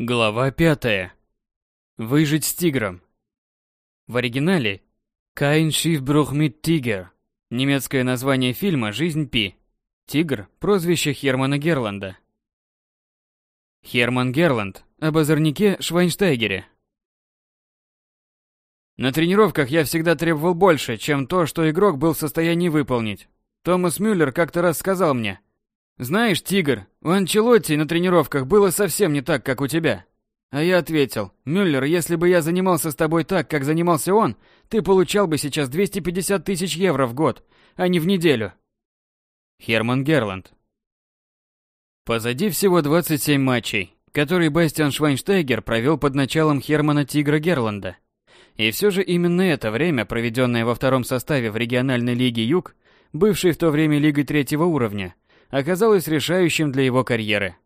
Глава пятая. Выжить с тигром. В оригинале «Kein Schiffbruch mit Tiger» немецкое название фильма «Жизнь Пи». Тигр – прозвище Хермана Герланда. Херман Герланд об озорнике Швайнштайгере. На тренировках я всегда требовал больше, чем то, что игрок был в состоянии выполнить. Томас Мюллер как-то раз сказал мне, «Знаешь, Тигр, у Анчелотти на тренировках было совсем не так, как у тебя». А я ответил, «Мюллер, если бы я занимался с тобой так, как занимался он, ты получал бы сейчас 250 тысяч евро в год, а не в неделю». Херман Герланд Позади всего 27 матчей, которые Бастиан Швайнштейгер провел под началом Хермана Тигра Герланда. И все же именно это время, проведенное во втором составе в региональной лиге Юг, бывшей в то время лигой третьего уровня, оказалось решающим для его карьеры.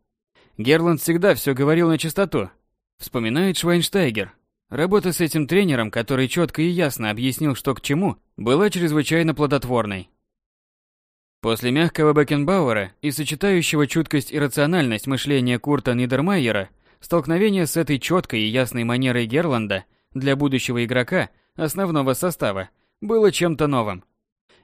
Герланд всегда все говорил на чистоту. Вспоминает Швайнштайгер. Работа с этим тренером, который четко и ясно объяснил, что к чему, была чрезвычайно плодотворной. После мягкого Бекенбауэра и сочетающего чуткость и рациональность мышления Курта Нидермайера, столкновение с этой четкой и ясной манерой Герланда для будущего игрока основного состава было чем-то новым.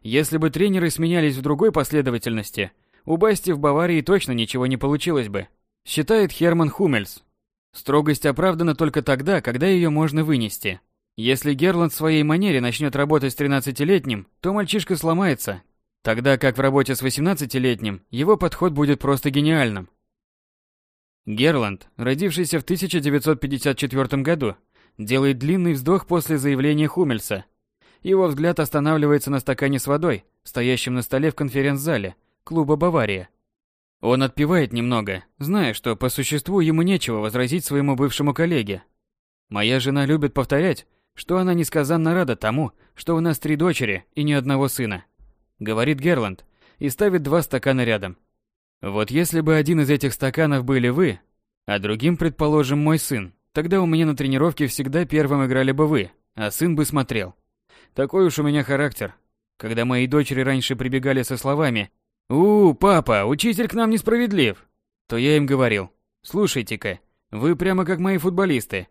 Если бы тренеры сменялись в другой последовательности – у Басти в Баварии точно ничего не получилось бы, считает Херман Хумельс. Строгость оправдана только тогда, когда ее можно вынести. Если Герланд в своей манере начнет работать с 13-летним, то мальчишка сломается, тогда как в работе с 18-летним его подход будет просто гениальным. Герланд, родившийся в 1954 году, делает длинный вздох после заявления Хумельса. Его взгляд останавливается на стакане с водой, стоящем на столе в конференц-зале, клуба «Бавария». Он отпивает немного, зная, что по существу ему нечего возразить своему бывшему коллеге. Моя жена любит повторять, что она несказанно рада тому, что у нас три дочери и ни одного сына. Говорит Герланд и ставит два стакана рядом. Вот если бы один из этих стаканов были вы, а другим, предположим, мой сын, тогда у меня на тренировке всегда первым играли бы вы, а сын бы смотрел. Такой уж у меня характер. Когда мои дочери раньше прибегали со словами «У, папа, учитель к нам несправедлив!» То я им говорил, «Слушайте-ка, вы прямо как мои футболисты.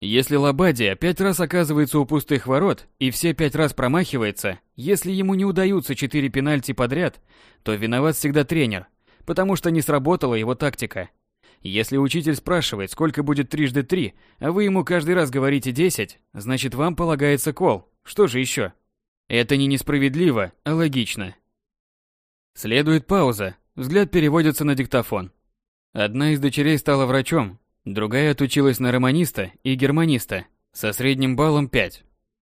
Если Лобадия пять раз оказывается у пустых ворот и все пять раз промахивается, если ему не удаются четыре пенальти подряд, то виноват всегда тренер, потому что не сработала его тактика. Если учитель спрашивает, сколько будет трижды три, а вы ему каждый раз говорите десять, значит вам полагается кол. Что же еще? Это не несправедливо, а логично. Следует пауза. Взгляд переводится на диктофон. Одна из дочерей стала врачом, другая отучилась на романиста и германиста со средним баллом 5.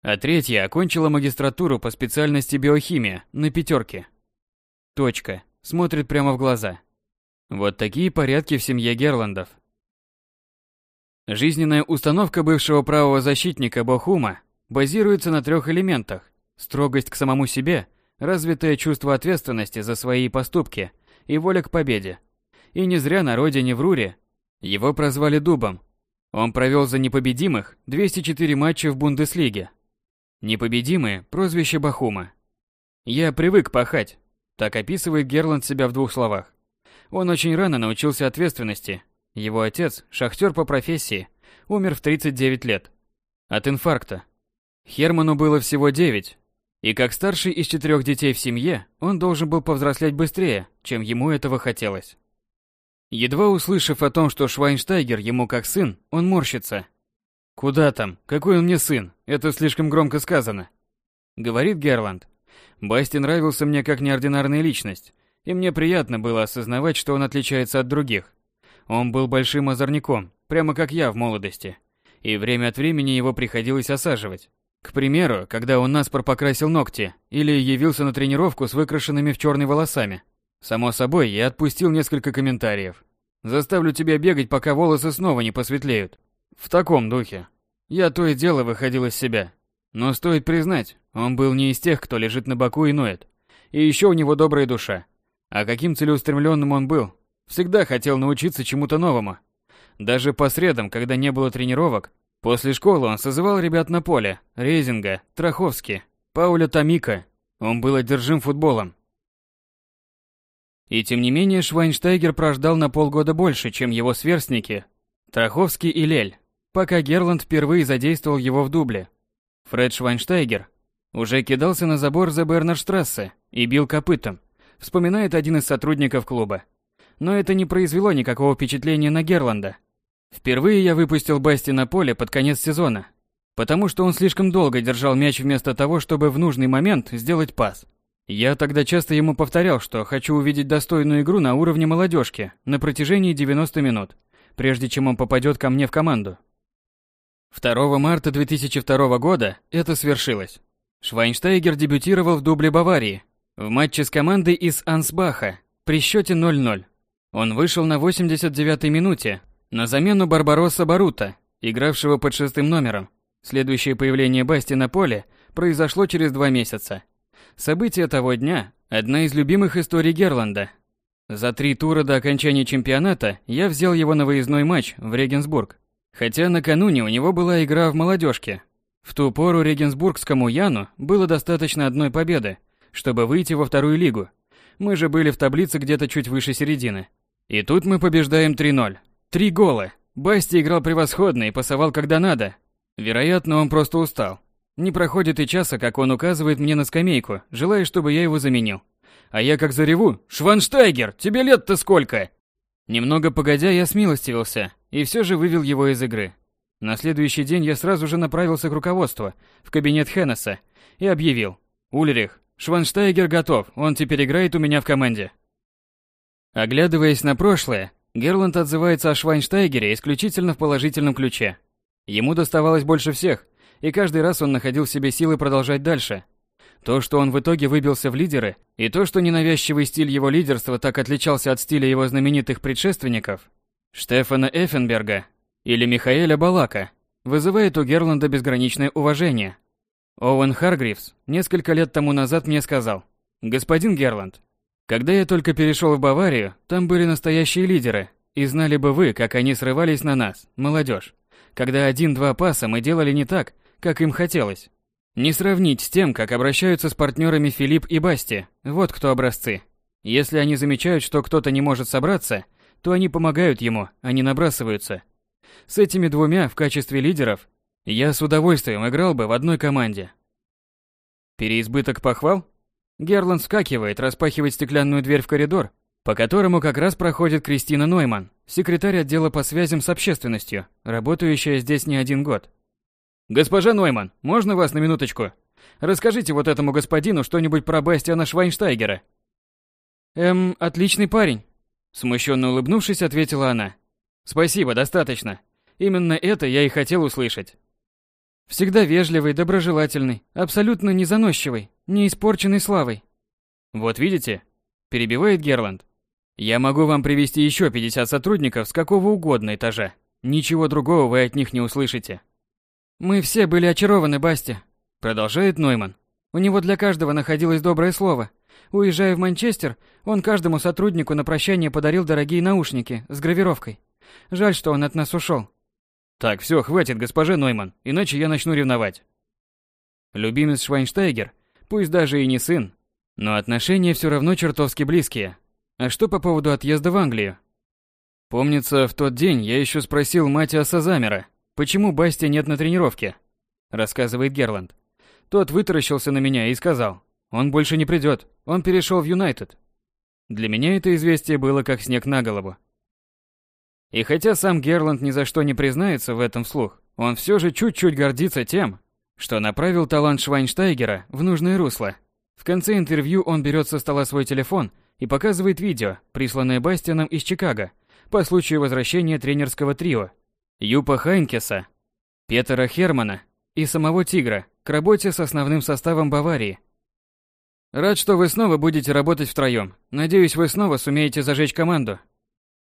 А третья окончила магистратуру по специальности биохимия на пятерке. Точка. Смотрит прямо в глаза. Вот такие порядки в семье Герландов. Жизненная установка бывшего правого защитника Бохума базируется на трех элементах. Строгость к самому себе, развитое чувство ответственности за свои поступки и воля к победе. И не зря на родине в Руре его прозвали Дубом. Он провел за непобедимых 204 матча в Бундеслиге. Непобедимые – прозвище Бахума. «Я привык пахать», – так описывает Герланд себя в двух словах. Он очень рано научился ответственности. Его отец, шахтер по профессии, умер в 39 лет. От инфаркта. Херману было всего 9, и как старший из четырех детей в семье, он должен был повзрослеть быстрее, чем ему этого хотелось. Едва услышав о том, что Швайнштайгер ему как сын, он морщится. «Куда там? Какой он мне сын? Это слишком громко сказано», — говорит Герланд. Басти нравился мне как неординарная личность, и мне приятно было осознавать, что он отличается от других. Он был большим озорником, прямо как я в молодости, и время от времени его приходилось осаживать. К примеру, когда он наспор покрасил ногти или явился на тренировку с выкрашенными в черный волосами. Само собой, я отпустил несколько комментариев. Заставлю тебя бегать, пока волосы снова не посветлеют. В таком духе. Я то и дело выходил из себя. Но стоит признать, он был не из тех, кто лежит на боку и ноет. И еще у него добрая душа. А каким целеустремленным он был. Всегда хотел научиться чему-то новому. Даже по средам, когда не было тренировок, После школы он созывал ребят на поле, Резинга, Траховски, Пауля Томика. Он был одержим футболом. И тем не менее Швайнштайгер прождал на полгода больше, чем его сверстники. Страховский и Лель, пока Герланд впервые задействовал его в дубле. Фред Швайнштайгер уже кидался на забор за Бернерштрассе и бил копытом, вспоминает один из сотрудников клуба. Но это не произвело никакого впечатления на Герланда. Впервые я выпустил Басти на поле под конец сезона, потому что он слишком долго держал мяч вместо того, чтобы в нужный момент сделать пас. Я тогда часто ему повторял, что хочу увидеть достойную игру на уровне молодежки на протяжении 90 минут, прежде чем он попадет ко мне в команду. 2 марта 2002 года это свершилось. Швайнштайгер дебютировал в дубле Баварии в матче с командой из Ансбаха при счете 0-0. Он вышел на 89-й минуте на замену Барбаросса Барута, игравшего под шестым номером. Следующее появление Басти на поле произошло через два месяца. Событие того дня – одна из любимых историй Герланда. За три тура до окончания чемпионата я взял его на выездной матч в Регенсбург. Хотя накануне у него была игра в молодежке. В ту пору регенсбургскому Яну было достаточно одной победы, чтобы выйти во вторую лигу. Мы же были в таблице где-то чуть выше середины. И тут мы побеждаем 3-0. Три гола. Басти играл превосходно и пасовал когда надо, Вероятно, он просто устал. Не проходит и часа, как он указывает мне на скамейку, желая, чтобы я его заменил. А я как зареву «Шванштайгер, тебе лет-то сколько?» Немного погодя, я смилостивился и все же вывел его из игры. На следующий день я сразу же направился к руководству, в кабинет Хеннесса, и объявил «Ульрих, Шванштайгер готов, он теперь играет у меня в команде». Оглядываясь на прошлое, Герланд отзывается о Швайнштайгере исключительно в положительном ключе. Ему доставалось больше всех, и каждый раз он находил в себе силы продолжать дальше. То, что он в итоге выбился в лидеры, и то, что ненавязчивый стиль его лидерства так отличался от стиля его знаменитых предшественников, Штефана Эффенберга или Михаэля Балака, вызывает у Герланда безграничное уважение. Оуэн Харгривс несколько лет тому назад мне сказал, «Господин Герланд, когда я только перешел в Баварию, там были настоящие лидеры, и знали бы вы, как они срывались на нас, молодежь когда один-два паса мы делали не так, как им хотелось. Не сравнить с тем, как обращаются с партнерами Филипп и Басти, вот кто образцы. Если они замечают, что кто-то не может собраться, то они помогают ему, а не набрасываются. С этими двумя в качестве лидеров я с удовольствием играл бы в одной команде. Переизбыток похвал? Герланд вскакивает, распахивает стеклянную дверь в коридор, по которому как раз проходит Кристина Нойман, секретарь отдела по связям с общественностью, работающая здесь не один год. «Госпожа Нойман, можно вас на минуточку? Расскажите вот этому господину что-нибудь про Бастиана Швайнштайгера». «Эм, отличный парень», — смущенно улыбнувшись, ответила она. «Спасибо, достаточно. Именно это я и хотел услышать». Всегда вежливый, доброжелательный, абсолютно не заносчивый, не испорченный славой. «Вот видите?» – перебивает Герланд. Я могу вам привести еще 50 сотрудников с какого угодно этажа. Ничего другого вы от них не услышите. Мы все были очарованы Басти, продолжает Нойман. У него для каждого находилось доброе слово. Уезжая в Манчестер, он каждому сотруднику на прощание подарил дорогие наушники с гравировкой. Жаль, что он от нас ушел. Так, все, хватит, госпожа Нойман, иначе я начну ревновать. Любимец Швайнштайгер, пусть даже и не сын, но отношения все равно чертовски близкие. А что по поводу отъезда в Англию? Помнится, в тот день я еще спросил Матиаса Замера, почему Басти нет на тренировке, рассказывает Герланд. Тот вытаращился на меня и сказал, он больше не придет, он перешел в Юнайтед. Для меня это известие было как снег на голову. И хотя сам Герланд ни за что не признается в этом вслух, он все же чуть-чуть гордится тем, что направил талант Швайнштайгера в нужное русло. В конце интервью он берет со стола свой телефон и показывает видео, присланное Бастианом из Чикаго по случаю возвращения тренерского трио Юпа Хайнкеса, Петера Хермана и самого Тигра к работе с основным составом Баварии. Рад, что вы снова будете работать втроем. Надеюсь, вы снова сумеете зажечь команду.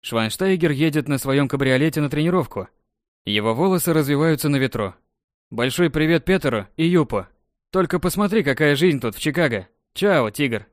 Швайнштайгер едет на своем кабриолете на тренировку. Его волосы развиваются на ветру. Большой привет Петеру и Юпу. Только посмотри, какая жизнь тут в Чикаго. Чао, Тигр.